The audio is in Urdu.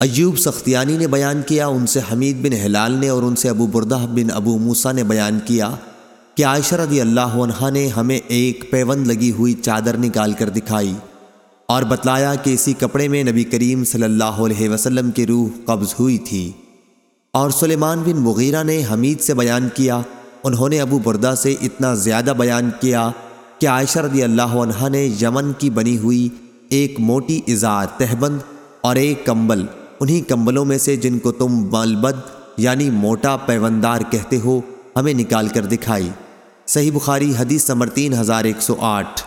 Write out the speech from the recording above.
ایوب سختیانی نے بیان کیا، ان سے حمید بن حلال نے اور ان سے ابو بردہ بن ابو موسیٰ نے بیان کیا کہ عائشہ رضی اللہ عنہ نے ہمیں ایک پیوند لگی ہوئی چادر نکال کر دکھائی اور بتلایا کہ اسی کپڑے میں نبی کریم صلی اللہ علیہ وسلم کی روح قبض ہوئی تھی۔ اور سلیمان بن مغیرہ نے حمید سے بیان کیا، انہوں نے ابو بردہ سے اتنا زیادہ بیان کیا کہ عائشہ رضی اللہ عنہ نے یمن کی بنی ہوئی ایک موٹی ازار تہبند اور ایک کمبل انہی کمبلوں میں سے جن کو تم بالبد یعنی موٹا پیوندار کہتے ہو، ہمیں نکال کر دکھائی۔ صحیح بخاری حدیث نمبر تین ہزار ایک سو آٹھ۔